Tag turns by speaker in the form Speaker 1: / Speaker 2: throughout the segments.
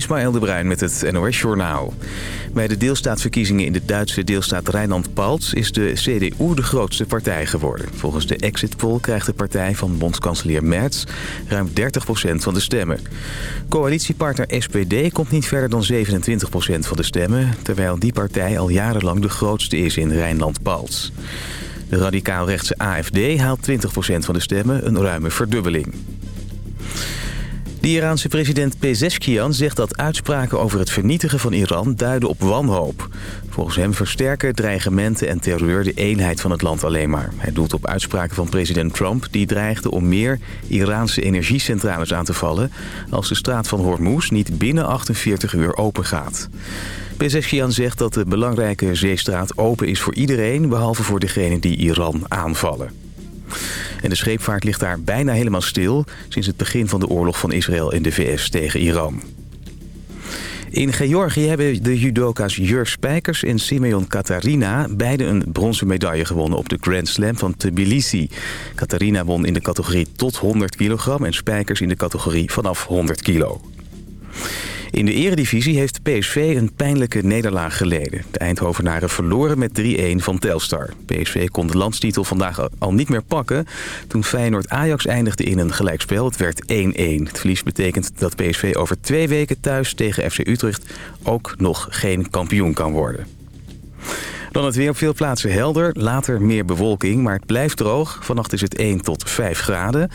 Speaker 1: Ismaël de Bruin met het NOS Journaal. Bij de deelstaatverkiezingen in de Duitse deelstaat Rijnland-Palts... is de CDU de grootste partij geworden. Volgens de exit poll krijgt de partij van bondskanselier Merz... ruim 30% van de stemmen. Coalitiepartner SPD komt niet verder dan 27% van de stemmen... terwijl die partij al jarenlang de grootste is in Rijnland-Palts. De radicaal-rechtse AFD haalt 20% van de stemmen, een ruime verdubbeling. De Iraanse president Pezeshkian zegt dat uitspraken over het vernietigen van Iran duiden op wanhoop. Volgens hem versterken dreigementen en terreur de eenheid van het land alleen maar. Hij doelt op uitspraken van president Trump die dreigde om meer Iraanse energiecentrales aan te vallen... als de straat van Hormuz niet binnen 48 uur open gaat. Pezeshkian zegt dat de belangrijke zeestraat open is voor iedereen... behalve voor degenen die Iran aanvallen. En de scheepvaart ligt daar bijna helemaal stil... sinds het begin van de oorlog van Israël en de VS tegen Iran. In Georgië hebben de judoka's Jur Spijkers en Simeon Katarina... beide een bronzen medaille gewonnen op de Grand Slam van Tbilisi. Katarina won in de categorie tot 100 kilogram... en Spijkers in de categorie vanaf 100 kilo. In de eredivisie heeft PSV een pijnlijke nederlaag geleden. De Eindhovenaren verloren met 3-1 van Telstar. PSV kon de landstitel vandaag al niet meer pakken... toen Feyenoord-Ajax eindigde in een gelijkspel. Het werd 1-1. Het verlies betekent dat PSV over twee weken thuis tegen FC Utrecht... ook nog geen kampioen kan worden. Dan het weer op veel plaatsen helder, later meer bewolking, maar het blijft droog. Vannacht is het 1 tot 5 graden.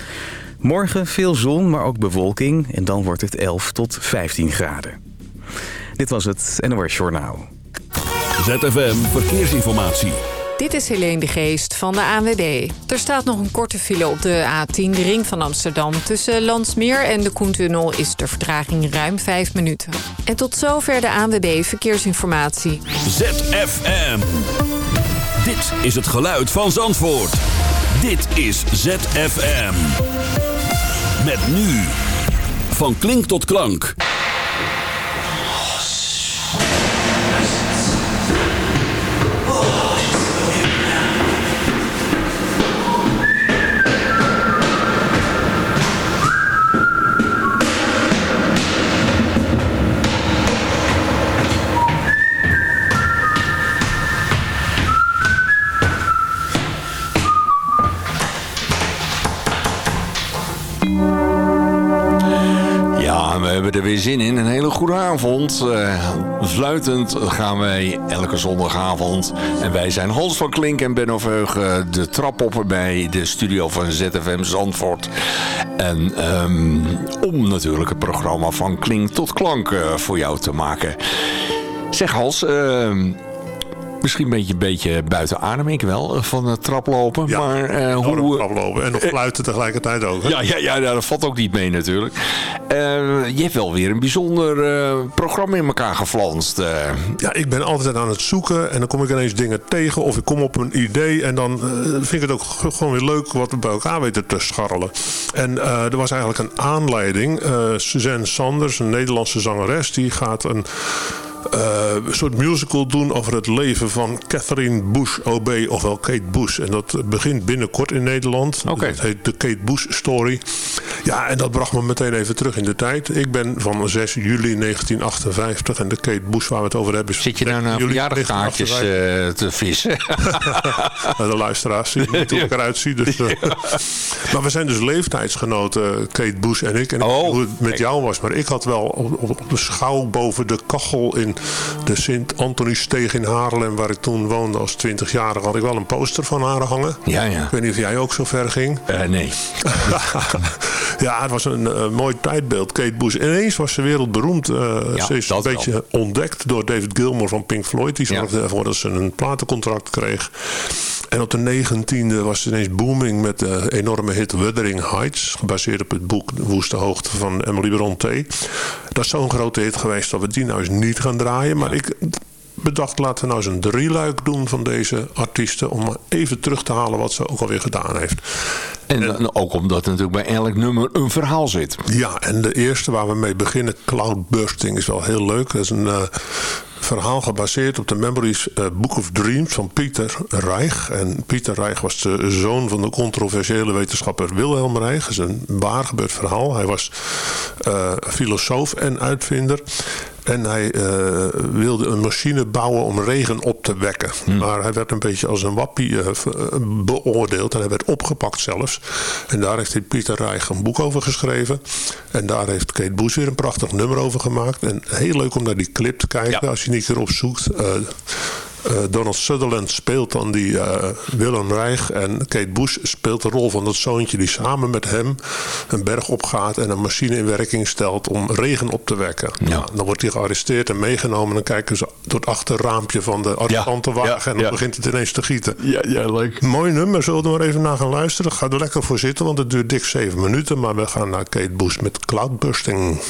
Speaker 1: Morgen veel zon, maar ook bewolking. En dan wordt het 11 tot 15 graden. Dit was het NOS Journaal.
Speaker 2: ZFM Verkeersinformatie.
Speaker 3: Dit is Helene de Geest van de ANWB. Er staat nog een korte file op de A10, de ring van Amsterdam. Tussen Landsmeer en de Koentunnel is de vertraging ruim 5 minuten. En tot zover de ANWB Verkeersinformatie.
Speaker 2: ZFM. Dit is het geluid van Zandvoort. Dit is ZFM. Met nu. Van klink tot klank.
Speaker 4: Er weer zin in. Een hele goede avond. Uh, gaan wij elke zondagavond. En wij zijn Hans van Klink en Benno Veugen de trap op bij de studio van ZFM Zandvoort. En um, om natuurlijk het programma van Klink tot Klank voor jou te maken. Zeg Hans, uh, Misschien een beetje, beetje buiten adem, ik wel, van het traplopen.
Speaker 5: Ja,
Speaker 4: maar,
Speaker 5: uh, hoe, traplopen. En nog eh, fluiten tegelijkertijd ook. Hè?
Speaker 4: Ja, ja, ja, dat valt ook niet mee natuurlijk. Uh, je hebt wel weer een bijzonder programma in elkaar geflanst.
Speaker 5: Ja, ik ben altijd aan het zoeken en dan kom ik ineens dingen tegen of ik kom op een idee en dan vind ik het ook gewoon weer leuk wat we bij elkaar weten te scharrelen. En er was eigenlijk een aanleiding. Suzanne Sanders, een Nederlandse zangeres, die gaat een een soort musical doen over het leven van Catherine Bush OB, ofwel Kate Bush. En dat begint binnenkort in Nederland. Okay. Dat heet de Kate Bush Story. Ja, en dat bracht me meteen even terug in de tijd. Ik ben van 6 juli 1958 en de Kate Bush waar we het over hebben...
Speaker 4: Zit je nou naar verjaardagkaartjes uh, te vissen?
Speaker 5: de luisteraars zien niet hoe ik eruit zie. Dus, uh, maar we zijn dus leeftijdsgenoten, Kate Bush en ik. En ik oh, hoe het met jou was. Maar ik had wel op, op, op de schouw boven de kachel in de Sint-Antonie-steeg in Haarlem, waar ik toen woonde als 20-jarige, had ik wel een poster van haar hangen.
Speaker 4: Ja, ja.
Speaker 5: Ik weet niet of jij ook zo ver ging.
Speaker 4: Uh, nee.
Speaker 5: ja, het was een uh, mooi tijdbeeld. Kate Bush. Ineens was ze wereldberoemd. Uh, ja, ze is een beetje wel. ontdekt door David Gilmour van Pink Floyd. Die zorgde ervoor dat ze een platencontract kreeg. En op de 19e was ze ineens booming met de enorme hit Wuthering Heights. Gebaseerd op het boek De Woeste Hoogte van Emily Bronte. Dat is zo'n grote hit geweest dat we die nou eens niet gaan draaien. Maar ik bedacht, laten we nou eens een drieluik doen van deze artiesten... om even terug te halen wat ze ook alweer gedaan heeft.
Speaker 4: En, en ook omdat natuurlijk bij elk nummer een verhaal zit.
Speaker 5: Ja, en de eerste waar we mee beginnen, Cloudbursting, is wel heel leuk. Dat is een... Uh, verhaal gebaseerd op de Memories uh, Book of Dreams van Pieter Reich. En Pieter Reich was de zoon van de controversiële wetenschapper Wilhelm Reich. Dat is een waar gebeurd verhaal. Hij was uh, filosoof en uitvinder. En hij uh, wilde een machine bouwen om regen op te wekken. Hmm. Maar hij werd een beetje als een wappie uh, beoordeeld. En hij werd opgepakt zelfs. En daar heeft hij Pieter Reich een boek over geschreven. En daar heeft Kate Bush weer een prachtig nummer over gemaakt. En heel leuk om naar die clip te kijken. Ja. Als je niet erop zoekt. Uh, uh, Donald Sutherland speelt dan die uh, Willem Reich. En Kate Bush speelt de rol van dat zoontje die samen met hem een berg opgaat en een machine in werking stelt om regen op te wekken. Ja. Nou, dan wordt hij gearresteerd en meegenomen. En dan kijken ze door het achterraampje van de arrestantenwagen. Ja, en dan begint het ineens te gieten.
Speaker 4: Ja, ja, leuk.
Speaker 5: Mooi nummer, zullen we er maar even naar gaan luisteren. Ga er lekker voor zitten, want het duurt dik zeven minuten. Maar we gaan naar Kate Bush met Cloudbursting.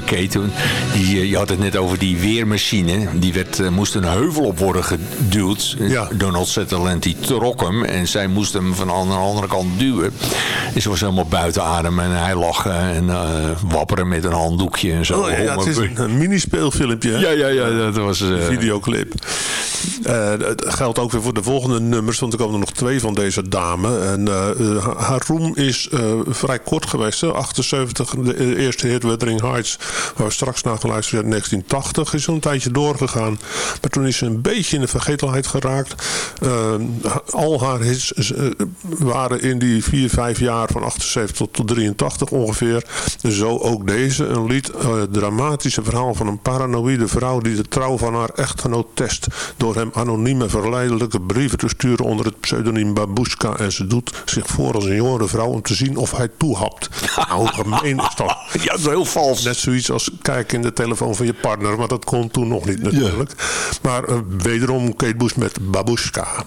Speaker 4: Kate toen, die, eh, je had het net over die weermachine. Die werd, eh, moest een heuvel op worden geduwd.
Speaker 6: Ja.
Speaker 4: Donald Sutherland die trok hem en zij moest hem van aan de andere kant duwen. En ze was helemaal buiten adem en hij lag eh, en uh, wapperen met een handdoekje en zo.
Speaker 6: Oh, ja, het is een, een mini-speelfilmpje.
Speaker 4: ja, ja, ja, dat was... eh,
Speaker 6: videoclip. Eh, het geldt ook weer voor de volgende nummers, want er komen er nog twee van deze dame. En eh, eh, haar- roem is vrij kort geweest. Hè? 78, de eerste hit Wuthering Heights, waar we straks naar geluisterd hebben, 1980. Is een tijdje doorgegaan. Maar toen is ze een beetje in de vergetelheid geraakt. Al haar hits waren in die 4, 5 jaar van 78 tot, tot 83 ongeveer. Zo ook deze. Een lied, dramatische verhaal van een paranoïde vrouw die de trouw van haar echtgenoot test. Door hem anonieme verleidelijke brieven te sturen onder het pseudoniem Babushka. En ze doet zich voor als een jongere vrouw om te zien of hij toehapt. Nou, hoe gemeen is dat?
Speaker 4: ja, dat is heel vals.
Speaker 6: Net zoiets als kijken in de telefoon van je partner. Maar dat kon toen nog niet natuurlijk. Maar eh, wederom Kate Bush met Babushka.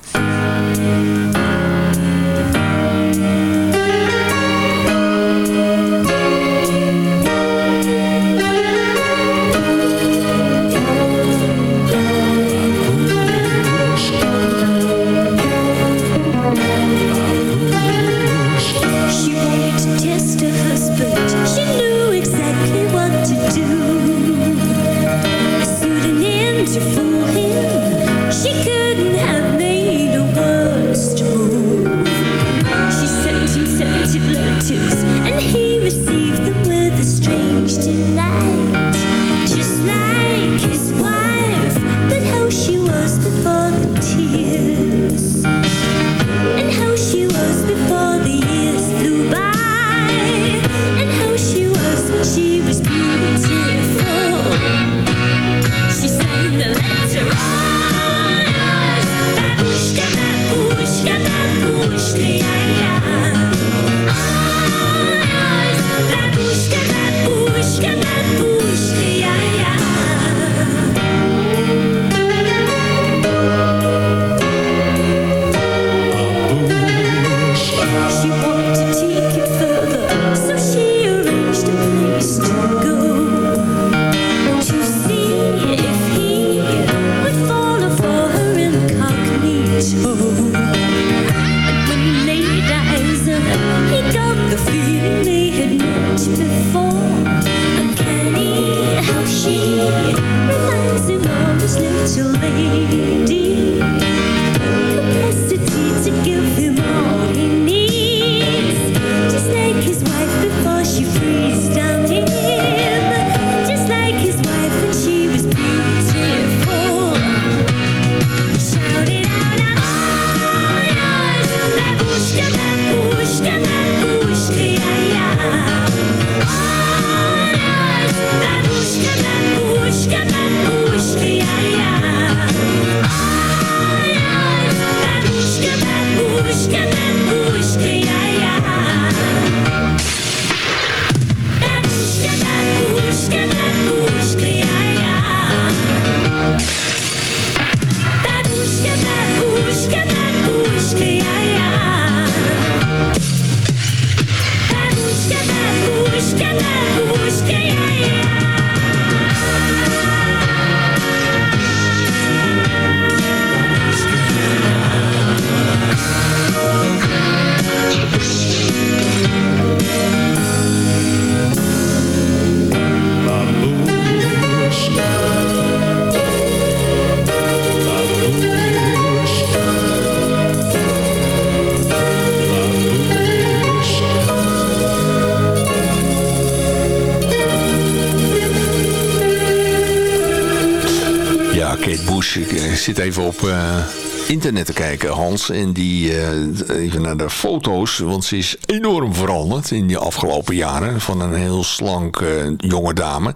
Speaker 4: Zit even op eh, internet te kijken, Hans. En die, eh, even naar de foto's. Want ze is enorm veranderd in die afgelopen jaren. Van een heel slank eh, jonge dame.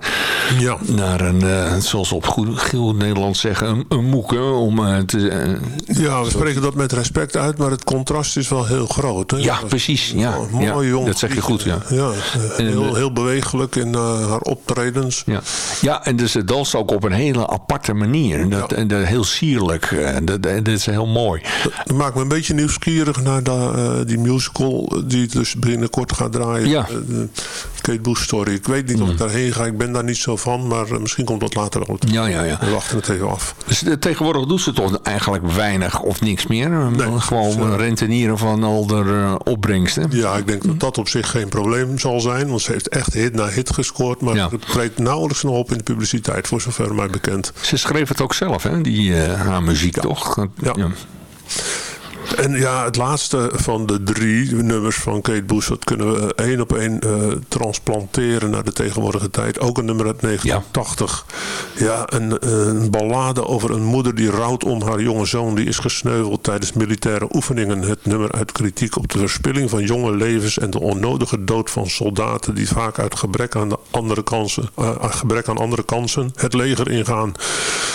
Speaker 6: Ja.
Speaker 4: Naar een, eh, zoals op goed, goed Nederlands zeggen, een, een moeke. Om te,
Speaker 6: Ja, we spreken dat met respect uit, maar het contrast is wel heel groot. Hè?
Speaker 4: Ja, precies, ja.
Speaker 6: Mooi
Speaker 4: Ja,
Speaker 6: jong
Speaker 4: dat zeg je goed, ja.
Speaker 6: Ja, heel, heel bewegelijk in haar optredens.
Speaker 4: ja. ja, en dus ze danst ook op een hele aparte manier. Dat,
Speaker 6: Ja.
Speaker 4: dat, heel sierlijk. Dat, dat is heel mooi.
Speaker 6: Dat maakt me een beetje nieuwsgierig naar de, eh, die musical die dus binnenkort gaat draaien.
Speaker 4: Ja.
Speaker 6: Eh, Kate Bush story. Ik weet niet of ik daarheen ga. Ik ben daar niet zo van. Maar eh, misschien komt dat later wel.
Speaker 4: Ja, ja, ja.
Speaker 6: We wachten het even af.
Speaker 4: Dus tegenwoordig doet ze toch eigenlijk weinig of niks meer?
Speaker 6: Nee,
Speaker 4: Gewoon rentenieren van al de opbrengsten.
Speaker 6: Ja, ik denk dat dat op zich geen probleem zal zijn. Want ze heeft echt hit na hit gescoord. Maar
Speaker 4: Ja.
Speaker 6: het treedt nauwelijks nog op in de publiciteit. Voor zover mij bekend.
Speaker 4: Ze schreef het ook zelf, hè? Die, haar muziek, toch?
Speaker 6: Ja. En ja, het laatste van de drie nummers van Kate Bush... dat kunnen we één op één eh, transplanteren naar de tegenwoordige tijd. Ook een nummer uit 1980. Ja, een, een ballade over een moeder die rouwt om haar jonge zoon... die is gesneuveld tijdens militaire oefeningen. Het nummer uit kritiek op de verspilling van jonge levens... en de onnodige dood van soldaten... die vaak uit gebrek aan, de andere kansen, eh, gebrek aan andere kansen het leger ingaan.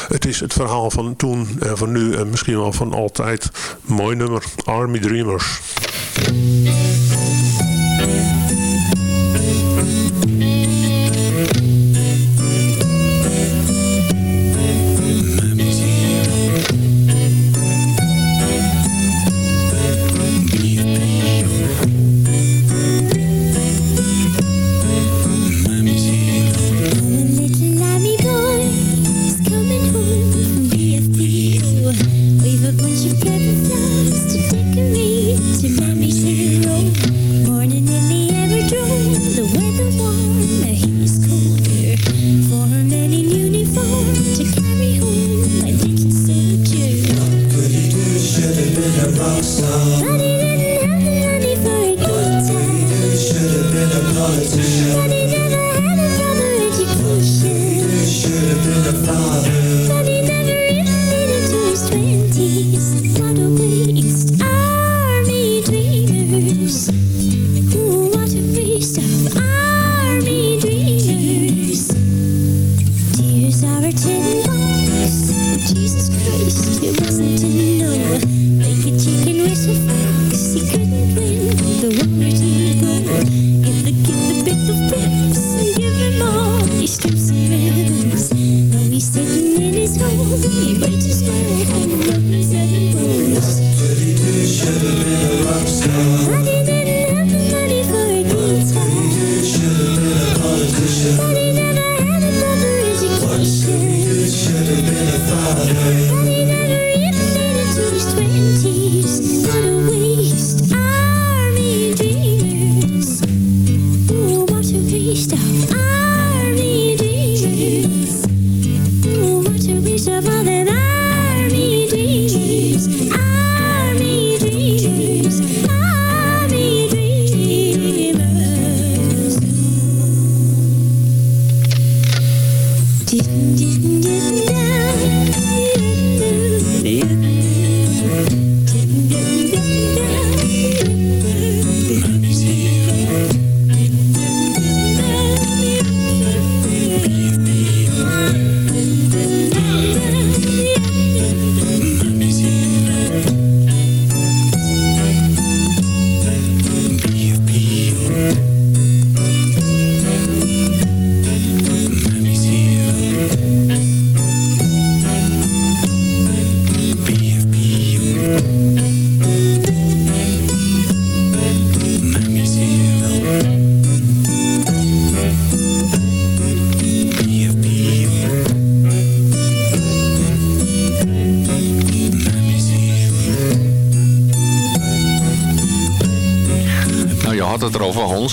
Speaker 6: Het is het verhaal van toen en van nu... en misschien wel van altijd. Mooi nummer. Army Dreamers.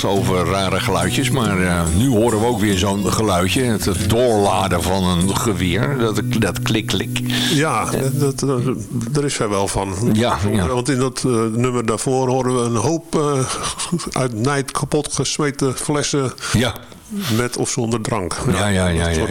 Speaker 4: Over rare geluidjes. Maar eh, nu horen we ook weer zo'n geluidje. Het doorladen van een geweer. Dat, dat klik-klik.
Speaker 6: Ja, dat, dat, daar is zij wel van.
Speaker 4: Ja, ja.
Speaker 6: Want in dat eh, nummer daarvoor horen we een hoop eh, uit nijd kapot gesmeten flessen
Speaker 4: Ja.
Speaker 6: met of zonder drank.
Speaker 4: Ja, ja, ja, ja.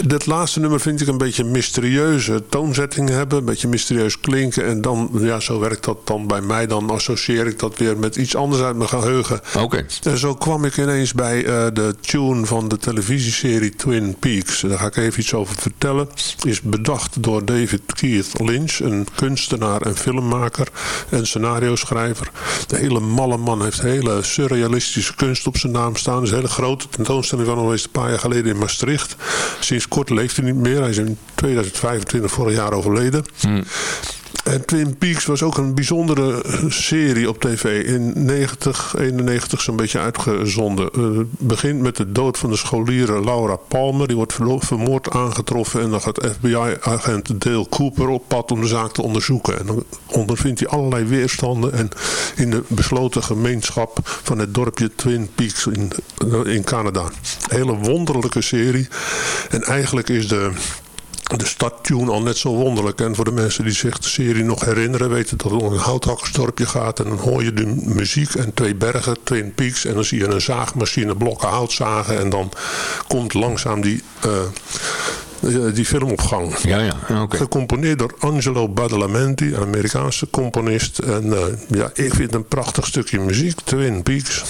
Speaker 6: Dit laatste nummer vind ik een beetje mysterieuze toonzetting hebben. Een beetje mysterieus klinken. En dan, ja, zo werkt dat dan bij mij. Dan associeer ik dat weer met iets anders uit mijn geheugen.
Speaker 4: Oké.
Speaker 6: En zo kwam ik ineens bij eh, de tune van de televisieserie Twin Peaks. Daar ga ik even iets over vertellen. Is bedacht door David Keith Lynch, een kunstenaar en filmmaker en scenario-schrijver. De hele malle man heeft hele surrealistische kunst op zijn naam staan. Er is een hele grote tentoonstelling van hem geweest een paar jaar geleden in Maastricht. Sinds kort leeft hij niet meer. Hij is in 2025 vorig jaar overleden.
Speaker 5: En Twin Peaks was ook een bijzondere serie op tv. In 90, 91 zo'n beetje uitgezonden. Uh, het begint met de dood van de scholieren Laura Palmer. Die wordt vermoord aangetroffen. En dan gaat FBI-agent Dale Cooper op pad om de zaak te onderzoeken. En dan ondervindt hij allerlei weerstanden. En in de besloten gemeenschap van het dorpje Twin Peaks in, in Canada. Hele wonderlijke serie. En eigenlijk is de de starttune al net zo wonderlijk. En voor de mensen die zich de serie nog herinneren... weten dat het om een houthakkersdorpje gaat. En dan hoor je de muziek en twee bergen, Twin Peaks. En dan zie je een zaagmachine blokken hout zagen. En dan komt langzaam die... Uh, die film op gang.
Speaker 4: Ja, ja. Okay.
Speaker 5: Gecomponeerd door Angelo Badalamenti, een Amerikaanse componist. En uh, ja, ik vind het een prachtig stukje muziek, Twin Peaks.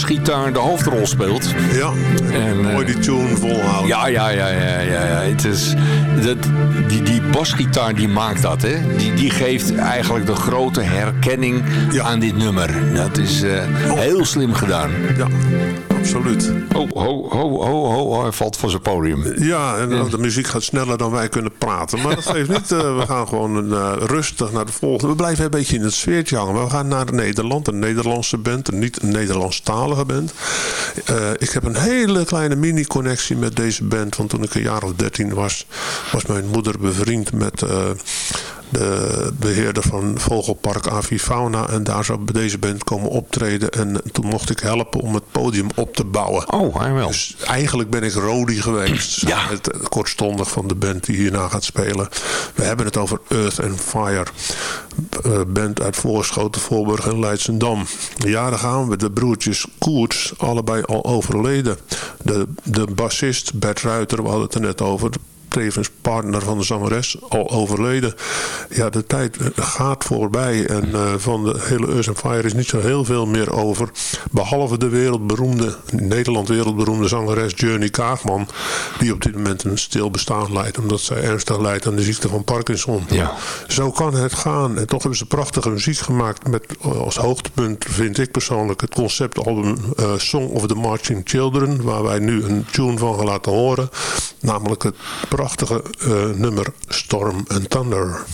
Speaker 4: Basgitaar de hoofdrol speelt.
Speaker 5: Ja,
Speaker 4: En,
Speaker 5: mooi die tune volhouden.
Speaker 4: Ja, ja, ja, ja, ja. ja. Het is, dat, die, die basgitaar die maakt dat, hè. Die, die geeft eigenlijk de grote herkenning aan dit nummer. Dat is eh, heel slim gedaan.
Speaker 5: Ja, absoluut.
Speaker 4: Oh, ho, ho, ho, ho, hij valt van zijn podium.
Speaker 5: Ja, en de muziek gaat sneller dan wij kunnen praten. Maar dat geeft niet. eh, we gaan gewoon eh, rustig naar de volgende. We blijven een beetje in het sfeertje hangen. We gaan naar Nederland. Een Nederlandse band. Een niet een Nederlandstalige band. Eh, ik heb een hele kleine mini-connectie met deze band. Want toen ik een jaar of dertien was, was mijn moeder bevriend met... de beheerder van Vogelpark Avifauna. En daar zou deze band komen optreden. En toen mocht ik helpen om het podium op te bouwen.
Speaker 4: Oh, hij wel.
Speaker 5: Dus eigenlijk ben ik Rodi geweest.
Speaker 4: Ja.
Speaker 5: Het, kortstondig van de band die hierna gaat spelen. We hebben het over Earth and Fire. Eh, band uit Voorschoten, Voorburg en Leidsendam. Ja, daar gaan we. De broertjes Koerts, allebei al overleden. De, de bassist Bert Ruiter, we hadden het er net over tevens partner van de zangeres, al overleden. Ja, de tijd eh, gaat voorbij en eh, van de hele Earth and Fire is niet zo heel veel meer over. Behalve de wereldberoemde, Nederland wereldberoemde zangeres Journey Kaagman, die op dit moment een stil bestaan leidt, omdat zij ernstig lijdt aan de ziekte van Parkinson.
Speaker 4: Ja.
Speaker 5: Zo kan het gaan. En toch hebben ze prachtige muziek gemaakt met eh, als hoogtepunt, vind ik persoonlijk, het conceptalbum eh, Song of the Marching Children, waar wij nu een tune van gaan laten horen. Namelijk het prachtige eh, nummer Storm and Thunder.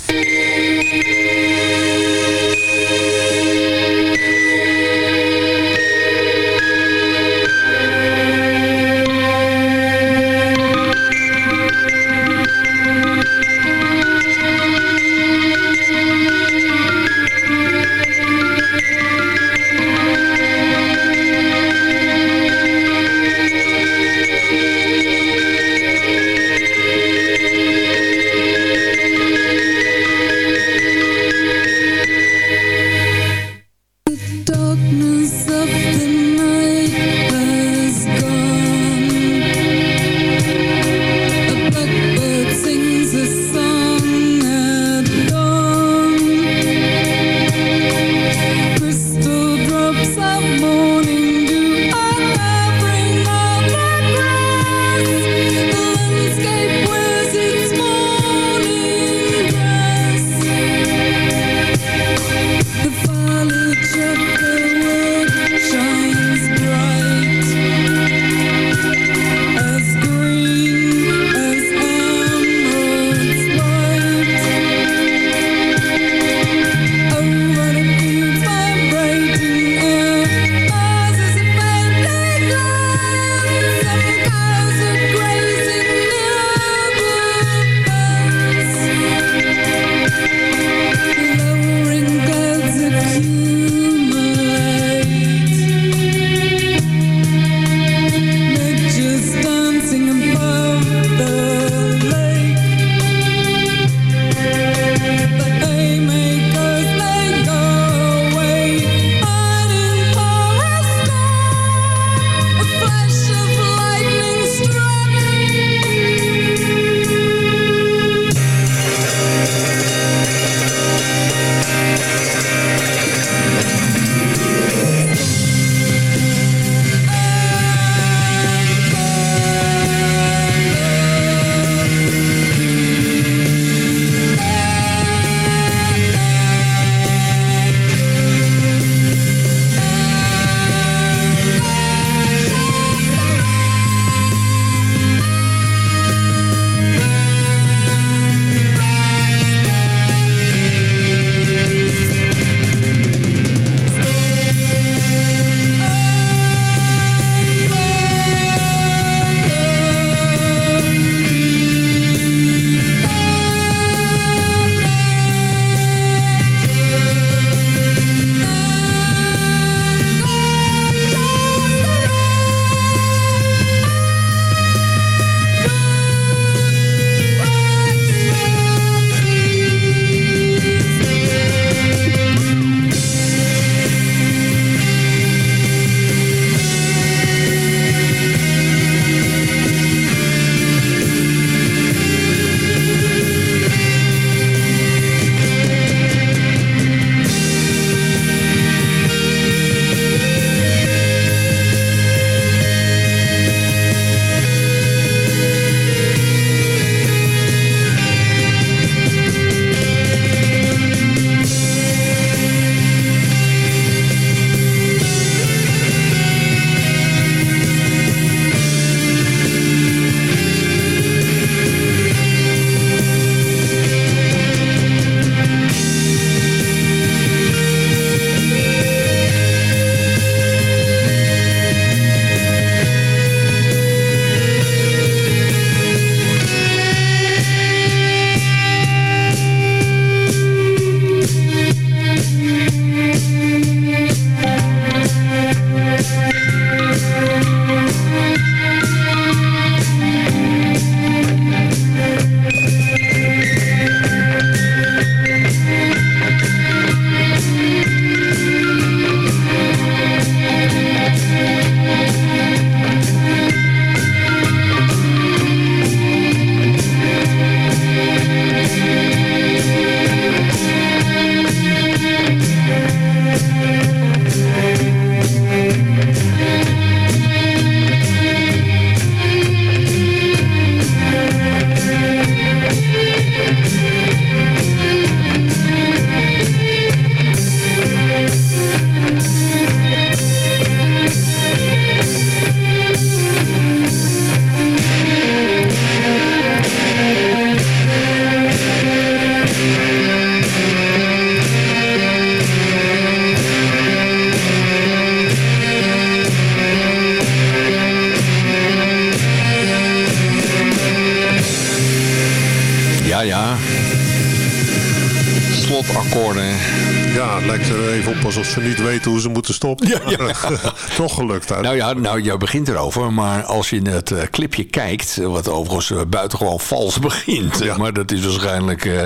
Speaker 5: Ze niet weten hoe ze moeten stoppen.
Speaker 4: Ja, ja.
Speaker 5: Toch gelukt uit.
Speaker 4: Nou ja, nou, jij begint erover, maar als je het eh, clipje kijkt, wat overigens uh, buitengewoon vals begint,
Speaker 5: Ja.
Speaker 4: maar dat is waarschijnlijk eh,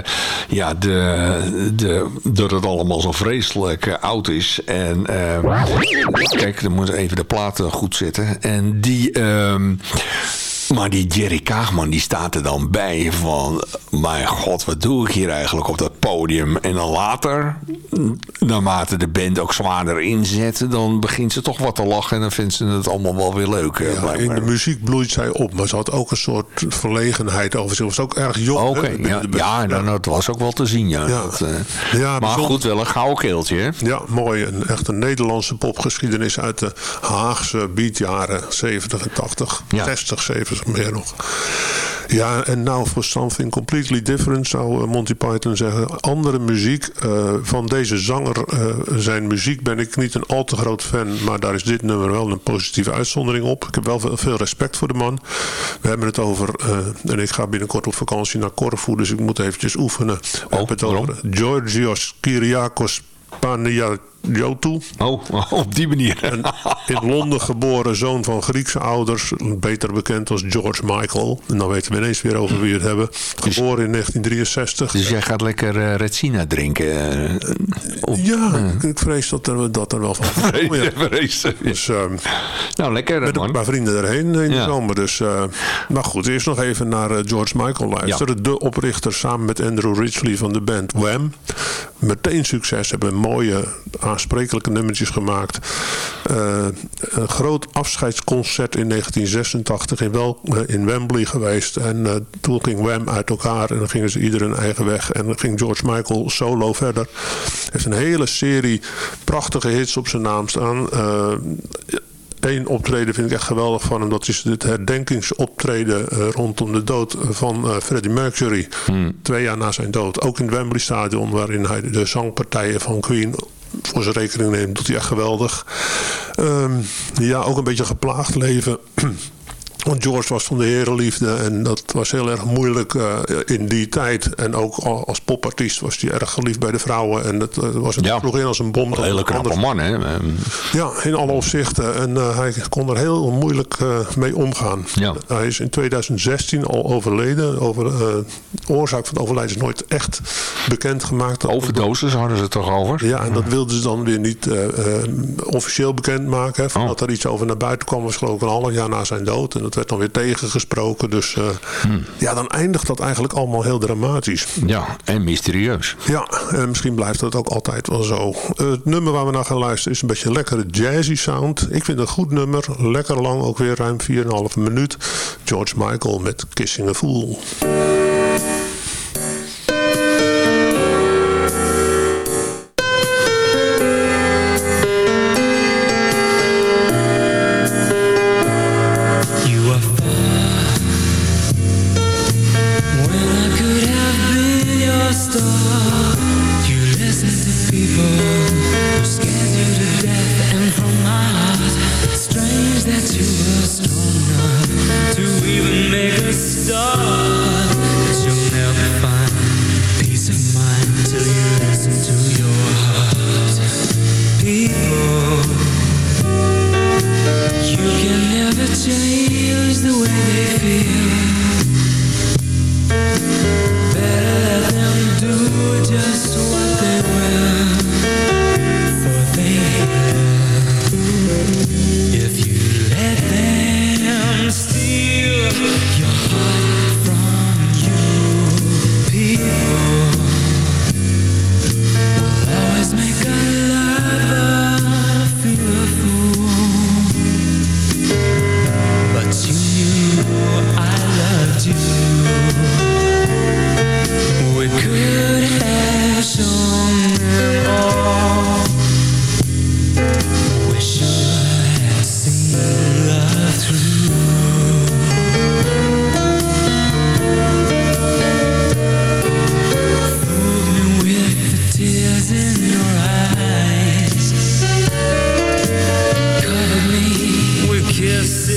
Speaker 4: ja, de, de, dat het allemaal zo vreselijk eh, oud is. En eh, kijk, dan moet even de platen goed zitten. En die... ehm, maar die Jerry Kaagman die staat er dan bij van... Mijn god, wat doe ik hier eigenlijk op dat podium? En dan later, naarmate de band ook zwaarder inzet... dan begint ze toch wat te lachen en dan vindt ze het allemaal wel weer leuk. eh,
Speaker 5: Ja, in de muziek bloeit zij op, maar ze had ook een soort verlegenheid over zich. Ze was ook erg jong.
Speaker 4: Oké, ja, ja dan, dat was ook wel te zien, ja. Dat, eh, maar
Speaker 5: bijzonder.
Speaker 4: goed, wel een gouden keeltje, hè?
Speaker 5: Ja, mooi. Een echt een Nederlandse popgeschiedenis uit de Haagse beatjaren 70 en 80.
Speaker 4: Ja.
Speaker 5: 60, 70 meer nog. Ja, en now for something completely different zou eh, Monty Python zeggen. Andere muziek eh, van deze zanger. eh, zijn muziek ben ik niet een al te groot fan. Maar daar is dit nummer wel een positieve uitzondering op. Ik heb wel veel, veel respect voor de man. We hebben het over... en ik ga binnenkort op vakantie naar Corfu. Dus ik moet eventjes oefenen. We hebben het over Georgios Kyriakos Panagiotou.
Speaker 4: Oh, op die manier.
Speaker 5: Een in Londen geboren zoon van Griekse ouders. Beter bekend als George Michael. En dan weten we ineens weer over wie we het hebben. Geboren in 1963.
Speaker 4: Dus jij gaat lekker eh Retsina drinken? eh, op-
Speaker 5: ja, ik, ik vrees dat er, dat er wel van komen, ja.
Speaker 4: Vrees.
Speaker 5: Dus ehm,
Speaker 4: Nou, lekker,
Speaker 5: met een
Speaker 4: man.
Speaker 5: paar vrienden erheen in de zomer. Dus, eh, maar goed, eerst nog even naar George Michael luisteren. De oprichter samen met Andrew Ridgely van de band Wham. Meteen succes. Hebben mooie, aansprekelijke nummertjes gemaakt. Eh, een groot afscheidsconcert in 1986 in, wel, eh, in Wembley geweest. En eh, toen ging Wham uit elkaar en dan gingen ze ieder hun eigen weg. En dan ging George Michael solo verder. heeft een hele serie prachtige hits op zijn naam staan. Eén optreden vind ik echt geweldig van hem. Dat is het herdenkingsoptreden rondom de dood van Freddie Mercury. Twee jaar na zijn dood. Ook in het Wembley Stadion waarin hij de zangpartijen van Queen voor zijn rekening neemt. Doet hij echt geweldig. Ehm, ja, ook een beetje geplaagd leven. Want George was van de herenliefde en dat was heel erg moeilijk eh, in die tijd. En ook al- als popartiest was hij erg geliefd bij de vrouwen. En dat eh, was het
Speaker 4: Ja.
Speaker 5: vroeg in als een bom.
Speaker 4: Een hele knappe man, hè?
Speaker 5: Ja, in alle opzichten. En eh, hij kon er heel moeilijk mee omgaan.
Speaker 4: Ja.
Speaker 5: Hij is in 2016 al overleden. Over, de oorzaak van het overlijden is nooit echt bekendgemaakt.
Speaker 4: Overdoses hadden ze het toch over?
Speaker 5: Ja, en dat wilden ze dan weer niet officieel bekendmaken. Hè, van
Speaker 4: Oh.
Speaker 5: Dat er iets over naar buiten kwam was geloof ik een half jaar na zijn dood. En dat werd dan weer tegengesproken. Dus eh,
Speaker 4: Hmm.
Speaker 5: ja, dan eindigt dat eigenlijk allemaal heel dramatisch.
Speaker 4: Ja, en mysterieus.
Speaker 5: Ja, en misschien blijft dat ook altijd wel zo. Het nummer waar we naar gaan luisteren is een beetje een lekkere jazzy sound. Ik vind het een goed nummer. Lekker lang, ook weer ruim 4,5 minuut. George Michael met Kissing a Fool.
Speaker 6: kiss.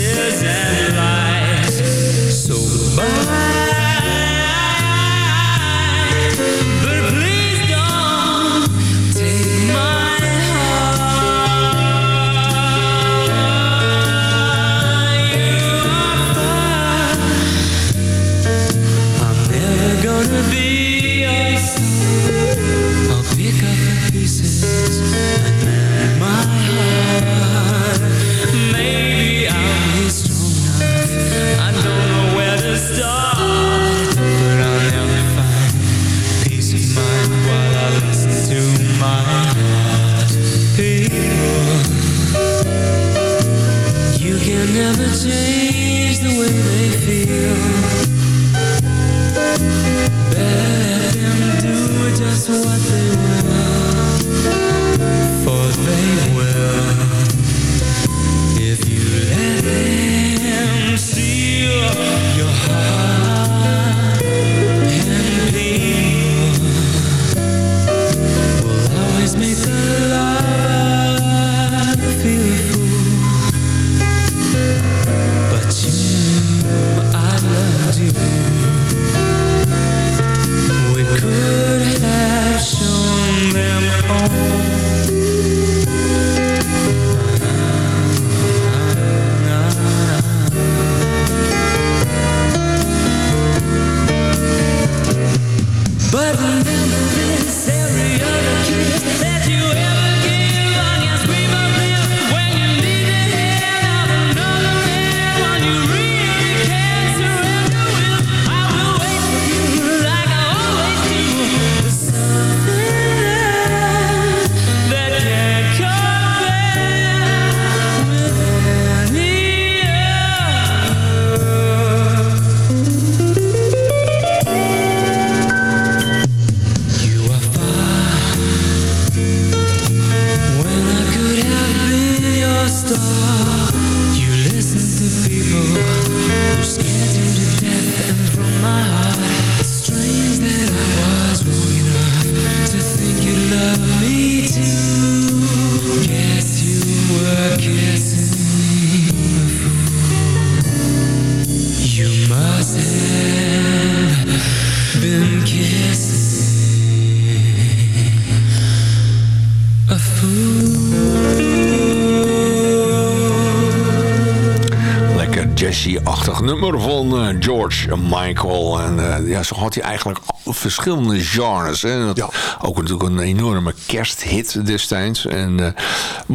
Speaker 4: George Michael. En eh, ja, zo had hij eigenlijk verschillende genres. Hè. Dat-
Speaker 5: Ja.
Speaker 4: Ook natuurlijk een enorme kersthit destijds. En, eh,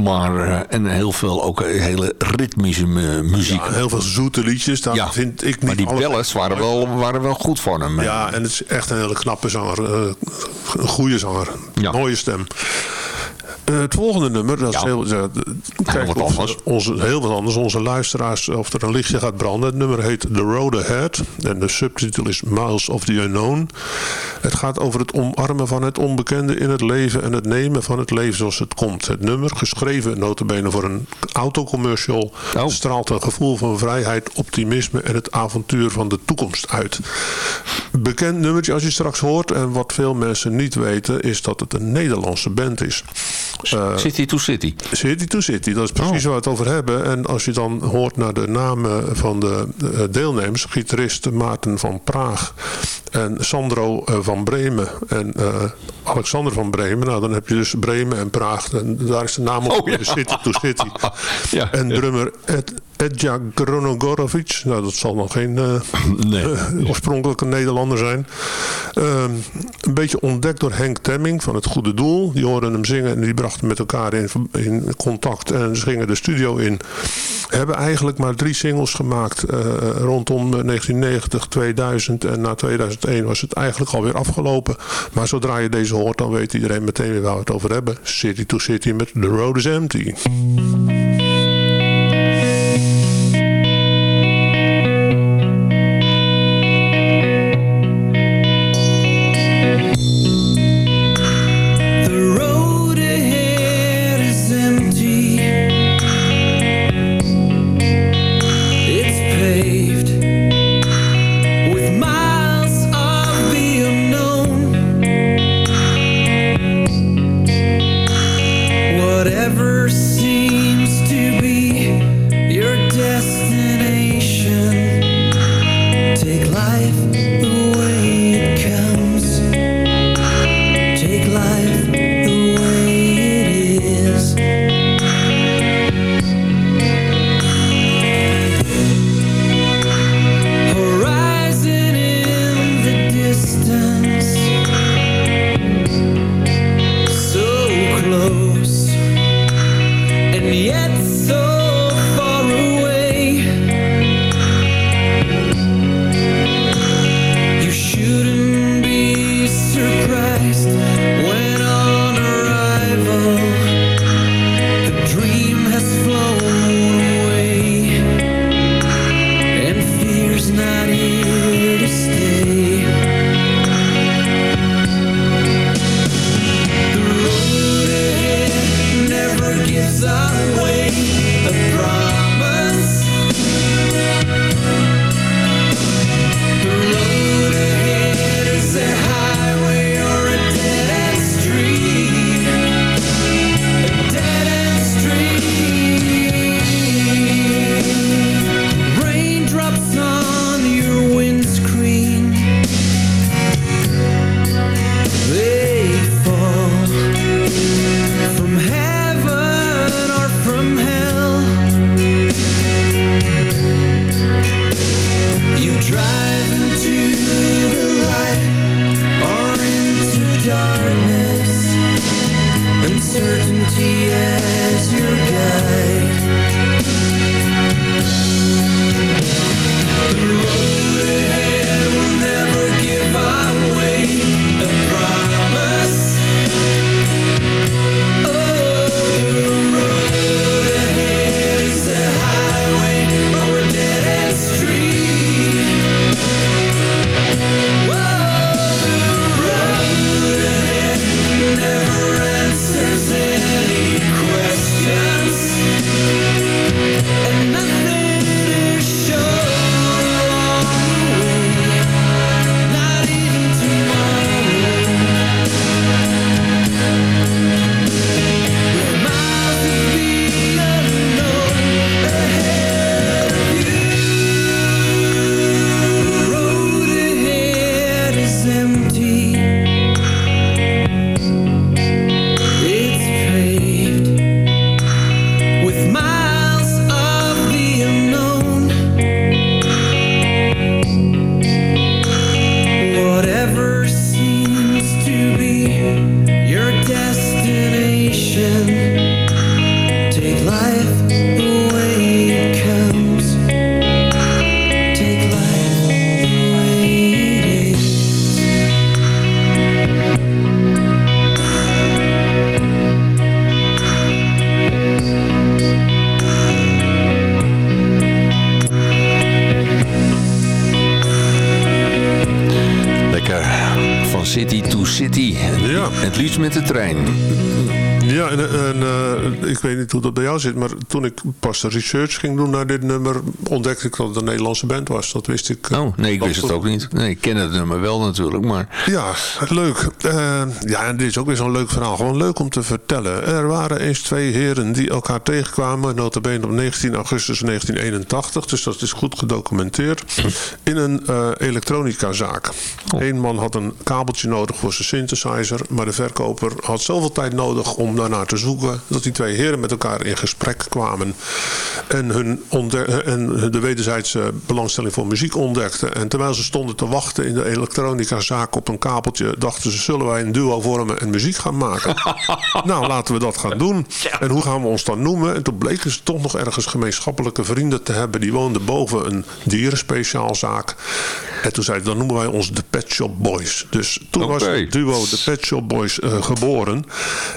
Speaker 4: maar, eh, en heel veel ook hele ritmische mu- muziek.
Speaker 5: Ja, heel veel zoete liedjes. Daar
Speaker 4: Ja,
Speaker 5: vind ik niet
Speaker 4: maar die ballads waren wel, waren wel goed van hem.
Speaker 5: Ja, en het is echt een hele knappe zanger. een goede zanger. Mooie stem. Het volgende nummer, dat is heel, kijk,
Speaker 4: wat anders.
Speaker 5: Onze, heel wat anders. Onze luisteraars, of er een lichtje gaat branden. Het nummer heet The Road Ahead. En de subtitel is Miles of the Unknown. Het gaat over het omarmen van het onbekende in het leven... en het nemen van het leven zoals het komt. Het nummer, geschreven notabene voor een autocommercial...
Speaker 4: Oh.
Speaker 5: straalt een gevoel van vrijheid, optimisme... en het avontuur van de toekomst uit. Bekend nummertje als je straks hoort... en wat veel mensen niet weten... is dat het een Nederlandse band is. Eh,
Speaker 4: City to City.
Speaker 5: City to City, dat is precies waar we het over hebben. En als je dan hoort naar de namen van de eh, deelnemers... gitarist Maarten van Praag en Sandro eh, van Bremen en eh, Alexander van Bremen. Nou, dan heb je dus Bremen en Praag. En daar is de naam op,
Speaker 4: Oh, ja.
Speaker 5: de City to City.
Speaker 4: Ja.
Speaker 5: En drummer Ed, Edja Gronogorovic. Nou, dat zal nog geen eh,
Speaker 4: Nee.
Speaker 5: eh, oorspronkelijke Nederlander zijn. Ehm, een beetje ontdekt door Henk Temming van Het Goede Doel. Die hoorden hem zingen en die brachten met elkaar in, in contact. En ze gingen de studio in. Hebben eigenlijk maar drie singles gemaakt eh, rondom 1990, 2000. En na 2001 was het eigenlijk alweer afgelopen. Maar zodra je deze hoort, dan weet iedereen meteen weer waar we het over hebben. City to City met The Road is Empty.
Speaker 4: Met de trein.
Speaker 5: Ja, en, en eh, ik weet niet hoe dat bij zit, maar toen ik pas de research ging doen naar dit nummer, ontdekte ik dat het een Nederlandse band was. Dat wist ik. eh,
Speaker 4: Oh, nee, ik wist het ook niet. Nee, ik ken het nummer wel natuurlijk, maar...
Speaker 5: Ja, leuk. Eh, ja, en dit is ook weer zo'n leuk verhaal. Gewoon leuk om te vertellen. Er waren eens twee heren die elkaar tegenkwamen, notabene op 19 augustus 1981, dus dat is goed gedocumenteerd, in een eh elektronica zaak. Eén man had een kabeltje nodig voor zijn synthesizer, maar de verkoper had zoveel tijd nodig om daarnaar te zoeken, dat die twee heren met elkaar in gesprek kwamen en, hun en de wederzijdse belangstelling voor muziek ontdekten. En terwijl ze stonden te wachten in de elektronica zaak op een kabeltje, dachten ze, zullen wij een duo vormen en muziek gaan maken? nou, laten we dat gaan doen. En hoe gaan we ons dan noemen? En toen bleken ze toch nog ergens gemeenschappelijke vrienden te hebben. Die woonden boven een dierenspeciaalzaak. En toen zeiden dan noemen wij ons de Pet Shop Boys. Dus toen was het duo de Pet Shop Boys eh, geboren. En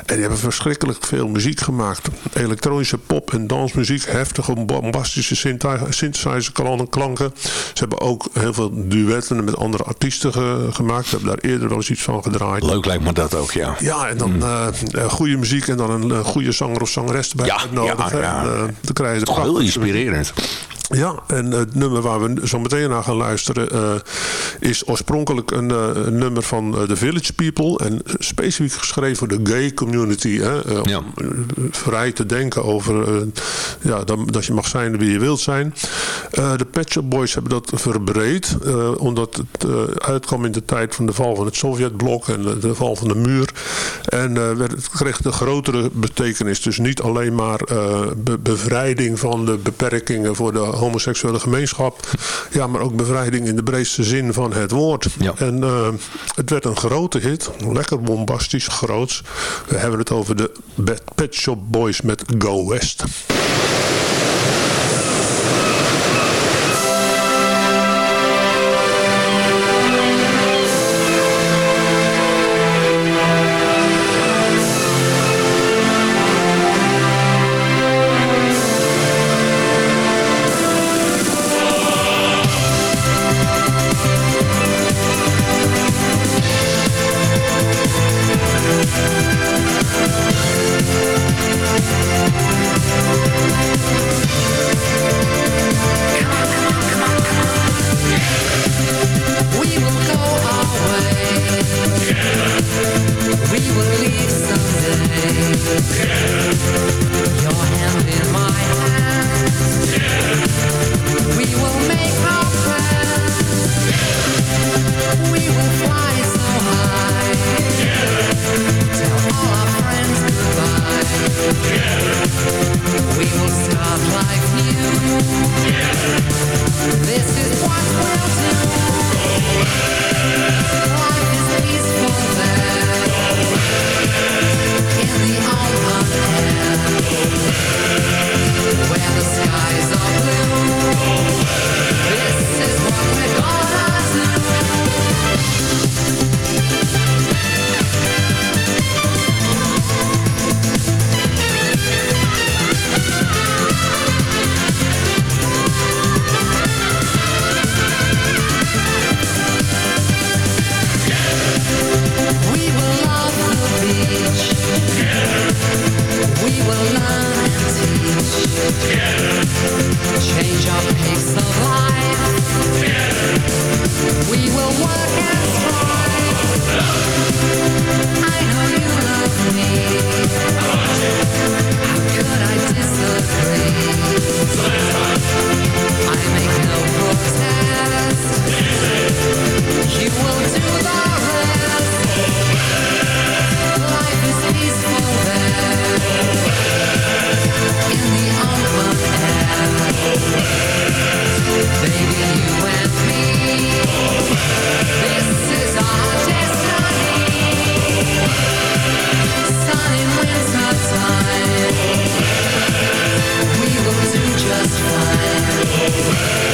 Speaker 5: die hebben verschrikkelijk veel muziek gemaakt. Elektronische pop- en dansmuziek. Heftige, bombastische synthi- synthesizer-klanken. Ze hebben ook heel veel duetten met andere artiesten ge- gemaakt. We hebben daar eerder wel eens iets van gedraaid.
Speaker 4: Leuk lijkt me dat ook, ja.
Speaker 5: Ja, en dan eh, eh, goede muziek en dan een goede zanger of zangeres erbij
Speaker 4: Ja,
Speaker 5: uitnodigen.
Speaker 4: ja, ja.
Speaker 5: En, dan krijg je de
Speaker 4: Toch heel inspirerend.
Speaker 5: Ja, en het nummer waar we zo meteen naar gaan luisteren eh, is oorspronkelijk een, eh, een nummer van eh, The Village People. En specifiek geschreven voor de gay community. Hè,
Speaker 4: Ja.
Speaker 5: Om vrij te denken over ja, dat, dat je mag zijn wie je wilt zijn. De Pet Shop Boys hebben dat verbreed. omdat het uitkwam in de tijd van de val van het Sovjetblok en de, de val van de muur. En werd, het kreeg de grotere betekenis. Dus niet alleen maar be- bevrijding van de beperkingen voor de homoseksuele gemeenschap. Ja, maar ook bevrijding in de breedste zin van het woord.
Speaker 4: Ja.
Speaker 5: En eh, het werd een grote hit. Lekker bombastisch, groots. We hebben het over de Pet Shop Boys met Go West.
Speaker 7: This is what we'll do. Life I know you love me. How could I disagree? I make no protest. You will do Oh,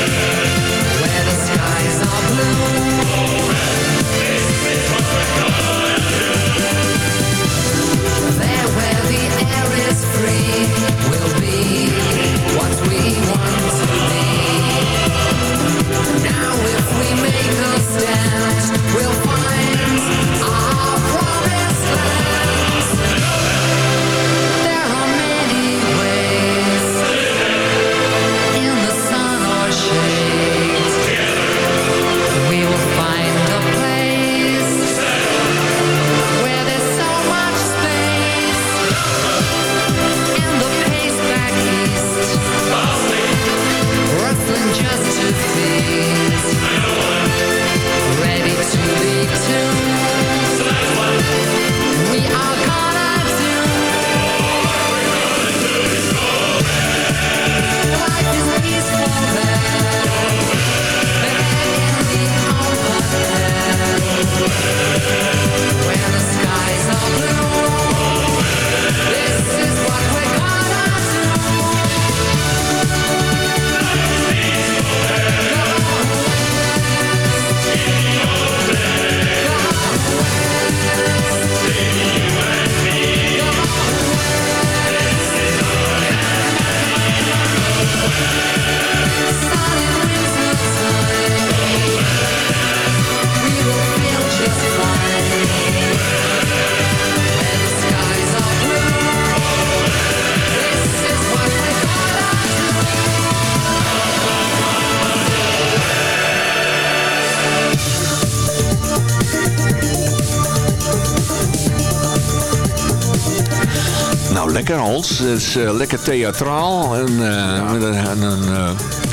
Speaker 4: lekker, Hans. Het is eh, lekker theatraal. En, eh, met een,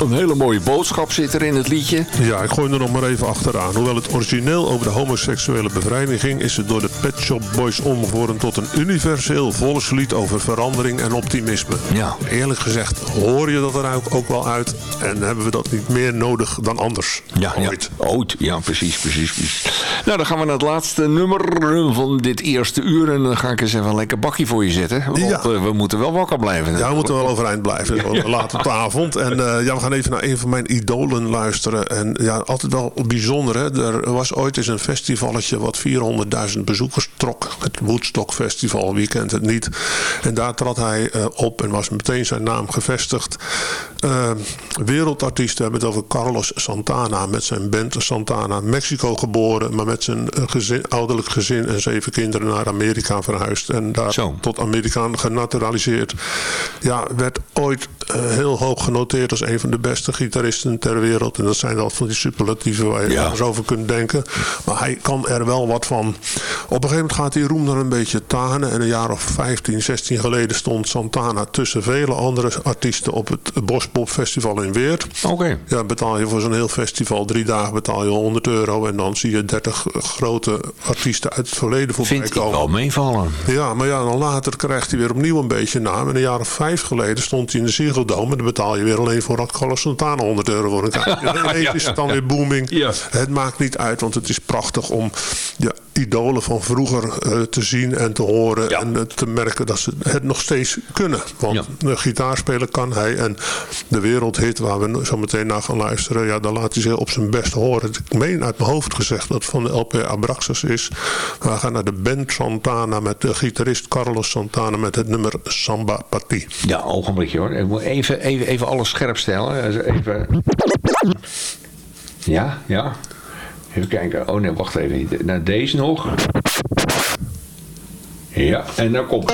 Speaker 4: een, hele mooie boodschap zit er in het liedje.
Speaker 5: Ja, ik gooi er nog maar even achteraan. Hoewel het origineel over de homoseksuele bevrijding ging... is het door de Pet Shop Boys omgevormd tot een universeel volkslied over verandering en optimisme.
Speaker 4: Ja.
Speaker 5: Eerlijk gezegd hoor je dat er ook, wel uit. En hebben we dat niet meer nodig dan anders.
Speaker 4: Ja,
Speaker 5: Ooit.
Speaker 4: Ja, ooit. Ja, precies, precies, precies. Nou, dan gaan we naar het laatste nummer van dit eerste uur. En dan ga ik eens even een lekker bakje voor je zetten. Want
Speaker 5: Ja.
Speaker 4: eh, we moeten wel wakker blijven.
Speaker 5: Ja, we moeten wel overeind blijven. Laat op de avond. En eh, ja, we gaan even naar een van mijn idolen luisteren. En ja, altijd wel bijzonder. Hè? Er was ooit eens een festivalletje wat 400.000 bezoekers trok. Het Woodstock Festival, wie kent het niet. En daar trad hij eh, op en was meteen zijn naam gevestigd. Eh, wereldartiest, we hebben het over Carlos Santana. Met zijn band Santana. Mexico geboren, maar met zijn eh, gezin, ouderlijk gezin en zeven kinderen naar Amerika verhuisd. En daar
Speaker 4: Zo.
Speaker 5: tot Amerikaan genaturaliseerd. Ja, werd ooit heel hoog genoteerd als een van de beste gitaristen ter wereld. En dat zijn altijd van die superlatieven waar je
Speaker 4: Ja.
Speaker 5: over kunt denken. Maar hij kan er wel wat van. Op een gegeven moment gaat die roem dan een beetje tanen. En een jaar of 15, 16 geleden stond Santana tussen vele andere artiesten op het Bospop Festival in Weert.
Speaker 4: Oké.
Speaker 5: Ja, betaal je voor zo'n heel festival drie dagen betaal je 100 euro. En dan zie je 30 grote artiesten uit het verleden voorbij
Speaker 4: Vind ik
Speaker 5: komen.
Speaker 4: wel meevallen.
Speaker 5: Ja, maar ja, dan later krijgt hij weer opnieuw een beetje naam. En een jaar of vijf geleden stond hij in de Ziggo Dome. En dan betaal je weer alleen voor dat Carlos Santana 100 euro voor een is het dan weer booming. Het maakt niet uit, want het is prachtig om ja, idolen van vroeger eh, te zien en te horen.
Speaker 4: Ja.
Speaker 5: En eh, te merken dat ze het nog steeds kunnen. Want
Speaker 4: Ja.
Speaker 5: de gitaar spelen kan hij. En de wereldhit waar we zo meteen naar gaan luisteren. Ja, daar laat hij zich op zijn best horen. Ik meen uit mijn hoofd gezegd dat het van de LP Abraxas is. We gaan naar de band Santana met de gitarist Carlos Santana met het nummer Samba Pati.
Speaker 4: Ja, ogenblikje hoor. Ik moet even, even, even alles scherp stellen. Even... Ja, ja. Even kijken. Oh nee, wacht even. Nou, deze nog. Ja, en dan komt...